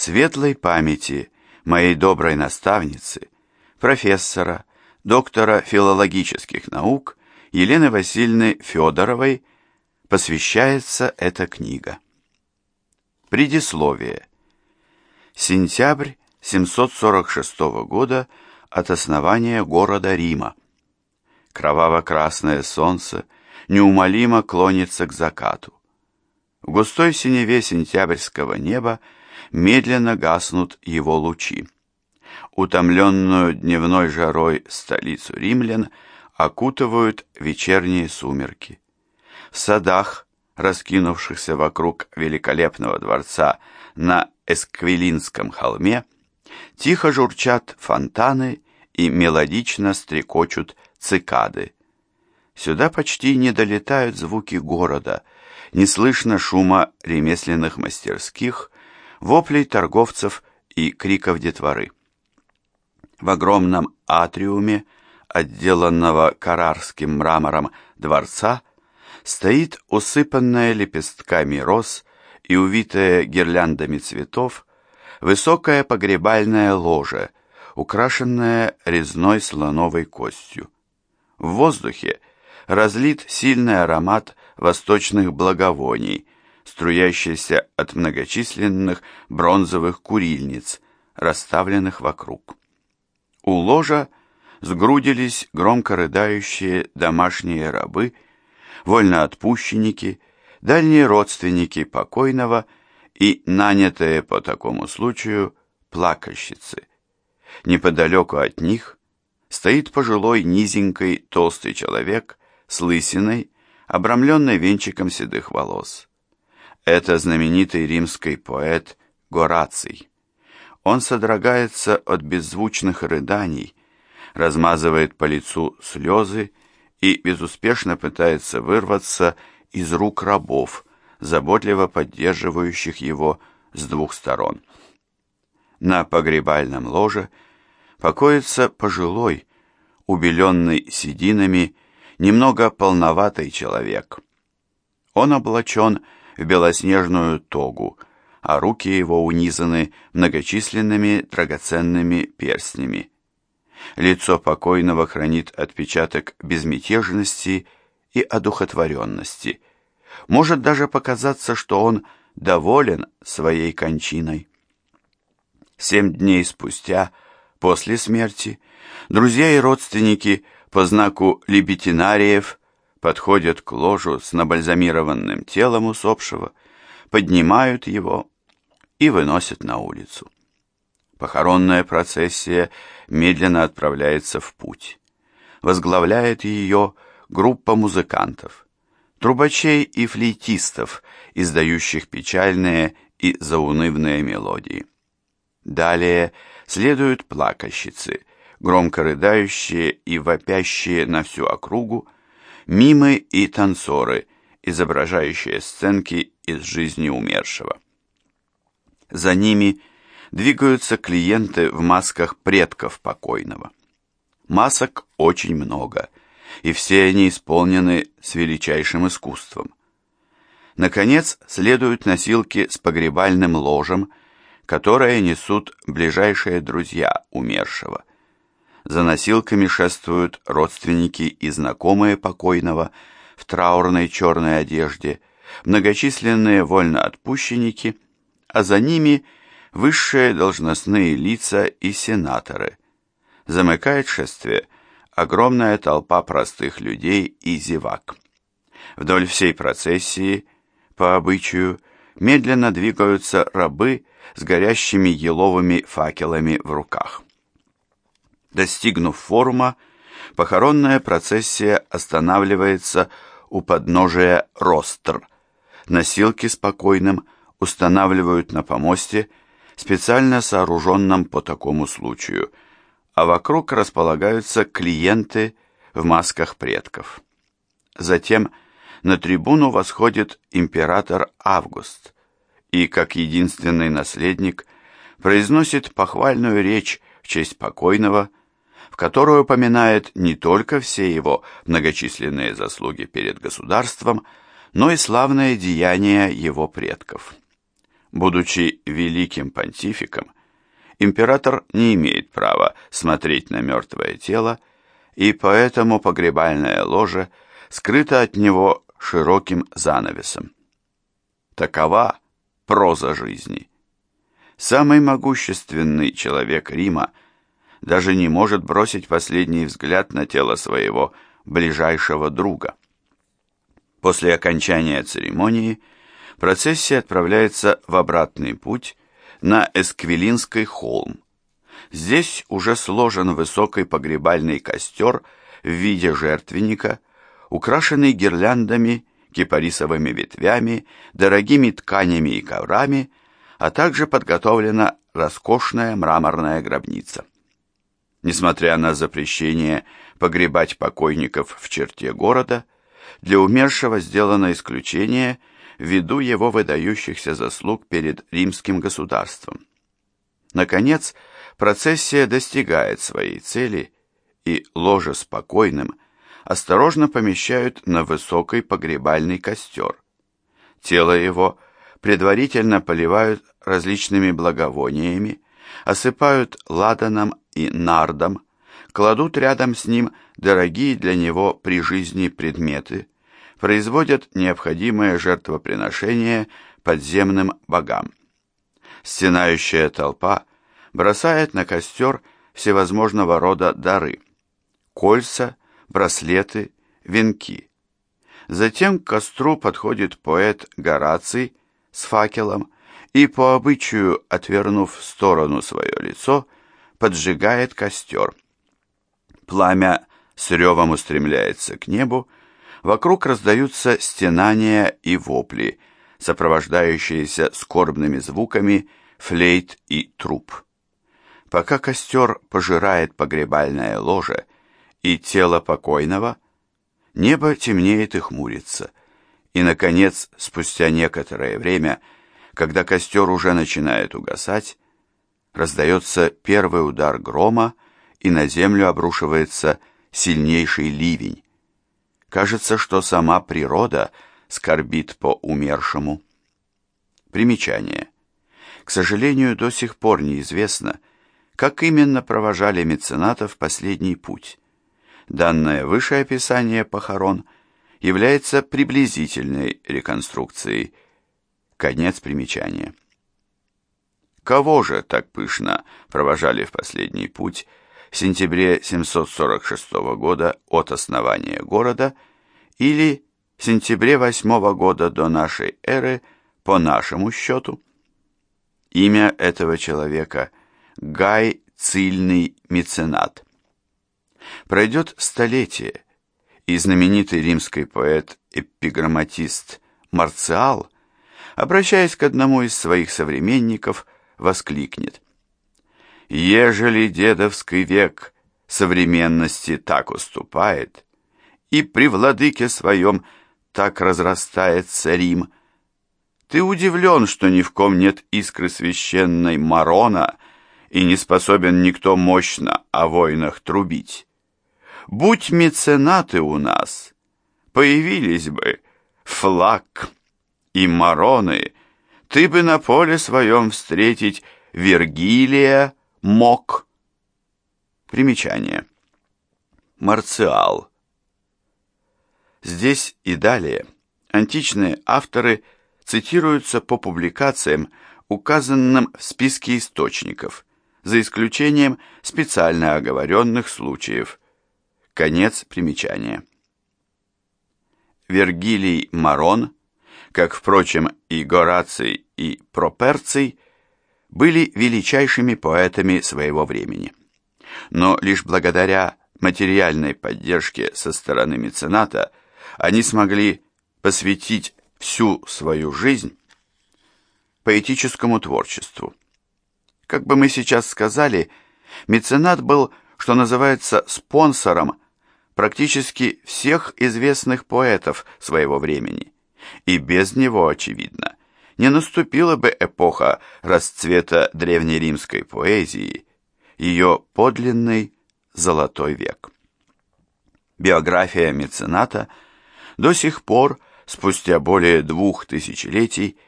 светлой памяти моей доброй наставницы, профессора, доктора филологических наук Елены Васильевны Федоровой посвящается эта книга. Предисловие. Сентябрь 746 года от основания города Рима. Кроваво-красное солнце неумолимо клонится к закату. В густой синеве сентябрьского неба медленно гаснут его лучи. Утомленную дневной жарой столицу римлян окутывают вечерние сумерки. В садах, раскинувшихся вокруг великолепного дворца на Эсквилинском холме, тихо журчат фонтаны и мелодично стрекочут цикады. Сюда почти не долетают звуки города, не слышно шума ремесленных мастерских, воплей торговцев и криков детворы. В огромном атриуме, отделанного карарским мрамором дворца, стоит усыпанная лепестками роз и увитая гирляндами цветов высокая погребальная ложа, украшенная резной слоновой костью. В воздухе разлит сильный аромат восточных благовоний, струящийся от многочисленных бронзовых курильниц, расставленных вокруг. У ложа сгрудились громко рыдающие домашние рабы, вольноотпущенники, дальние родственники покойного и нанятые по такому случаю плакальщицы. Неподалеку от них стоит пожилой низенький толстый человек с лысиной, обрамленной венчиком седых волос. Это знаменитый римский поэт Гораций. Он содрогается от беззвучных рыданий, размазывает по лицу слезы и безуспешно пытается вырваться из рук рабов, заботливо поддерживающих его с двух сторон. На погребальном ложе покоится пожилой, убеленный сединами, немного полноватый человек. Он облачен в белоснежную тогу, а руки его унизаны многочисленными драгоценными перстнями. Лицо покойного хранит отпечаток безмятежности и одухотворенности. Может даже показаться, что он доволен своей кончиной. Семь дней спустя, после смерти, друзья и родственники по знаку лебетинариев подходят к ложу с набальзамированным телом усопшего, поднимают его и выносят на улицу. Похоронная процессия медленно отправляется в путь. Возглавляет ее группа музыкантов, трубачей и флейтистов, издающих печальные и заунывные мелодии. Далее следуют плакальщицы, громко рыдающие и вопящие на всю округу, мимы и танцоры, изображающие сценки из жизни умершего. За ними двигаются клиенты в масках предков покойного. Масок очень много, и все они исполнены с величайшим искусством. Наконец, следуют носилки с погребальным ложем, которые несут ближайшие друзья умершего. За носилками шествуют родственники и знакомые покойного в траурной черной одежде, многочисленные вольноотпущенники, а за ними высшие должностные лица и сенаторы. Замыкает шествие огромная толпа простых людей и зевак. Вдоль всей процессии, по обычаю, медленно двигаются рабы с горящими еловыми факелами в руках. Достигнув форума, похоронная процессия останавливается у подножия Ростр. Носилки спокойным устанавливают на помосте, специально сооруженном по такому случаю, а вокруг располагаются клиенты в масках предков. Затем на трибуну восходит император Август и, как единственный наследник, произносит похвальную речь в честь покойного, в которой упоминает не только все его многочисленные заслуги перед государством, но и славные деяния его предков. Будучи великим понтификом, император не имеет права смотреть на мертвое тело, и поэтому погребальное ложе скрыто от него широким занавесом. Такова проза жизни. Самый могущественный человек Рима даже не может бросить последний взгляд на тело своего ближайшего друга. После окончания церемонии процессия отправляется в обратный путь на Эсквилинский холм. Здесь уже сложен высокий погребальный костер в виде жертвенника, украшенный гирляндами, кипарисовыми ветвями, дорогими тканями и коврами, а также подготовлена роскошная мраморная гробница. Несмотря на запрещение погребать покойников в черте города, для умершего сделано исключение ввиду его выдающихся заслуг перед римским государством. Наконец, процессия достигает своей цели, и ложе спокойным осторожно помещают на высокий погребальный костер. Тело его предварительно поливают различными благовониями, осыпают ладаном и нардом, кладут рядом с ним дорогие для него при жизни предметы, производят необходимое жертвоприношение подземным богам. Стенающая толпа бросает на костер всевозможного рода дары – кольца, браслеты, венки. Затем к костру подходит поэт Гораций с факелом и, по обычаю, отвернув в сторону свое лицо, поджигает костер. Пламя с ревом устремляется к небу, вокруг раздаются стенания и вопли, сопровождающиеся скорбными звуками флейт и труб. Пока костер пожирает погребальное ложе и тело покойного, небо темнеет и хмурится, и, наконец, спустя некоторое время, когда костер уже начинает угасать, раздается первый удар грома, и на землю обрушивается сильнейший ливень. Кажется, что сама природа скорбит по умершему. Примечание. К сожалению, до сих пор неизвестно, как именно провожали меценатов последний путь. Данное выше описание похорон является приблизительной реконструкцией. Конец примечания. Кого же так пышно провожали в последний путь в сентябре 746 года от основания города или в сентябре 8 года до нашей эры по нашему счету. Имя этого человека – Гай Цильный Меценат. Пройдет столетие, и знаменитый римский поэт-эпиграмматист Марциал, обращаясь к одному из своих современников, воскликнет – Ежели дедовский век современности так уступает, и при владыке своем так разрастается Рим, ты удивлен, что ни в ком нет искры священной Марона и не способен никто мощно о войнах трубить. Будь меценаты у нас, появились бы флаг и Мароны, ты бы на поле своем встретить Вергилия, мог. Примечание. Марциал. Здесь и далее античные авторы цитируются по публикациям, указанным в списке источников, за исключением специально оговоренных случаев. Конец примечания. Вергилий Марон, как, впрочем, и Гораций, и Проперций – были величайшими поэтами своего времени. Но лишь благодаря материальной поддержке со стороны мецената они смогли посвятить всю свою жизнь поэтическому творчеству. Как бы мы сейчас сказали, меценат был, что называется, спонсором практически всех известных поэтов своего времени, и без него, очевидно, не наступила бы эпоха расцвета древнеримской поэзии, ее подлинный золотой век. Биография мецената до сих пор, спустя более двух тысячелетий,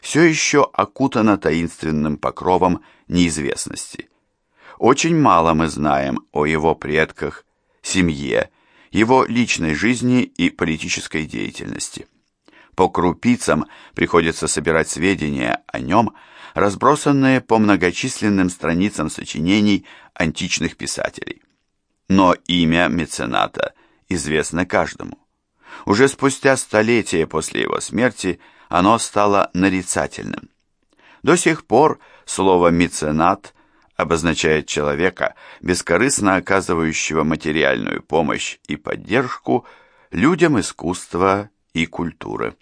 все еще окутано таинственным покровом неизвестности. Очень мало мы знаем о его предках, семье, его личной жизни и политической деятельности. По крупицам приходится собирать сведения о нем, разбросанные по многочисленным страницам сочинений античных писателей. Но имя мецената известно каждому. Уже спустя столетия после его смерти оно стало нарицательным. До сих пор слово «меценат» обозначает человека, бескорыстно оказывающего материальную помощь и поддержку людям искусства и культуры.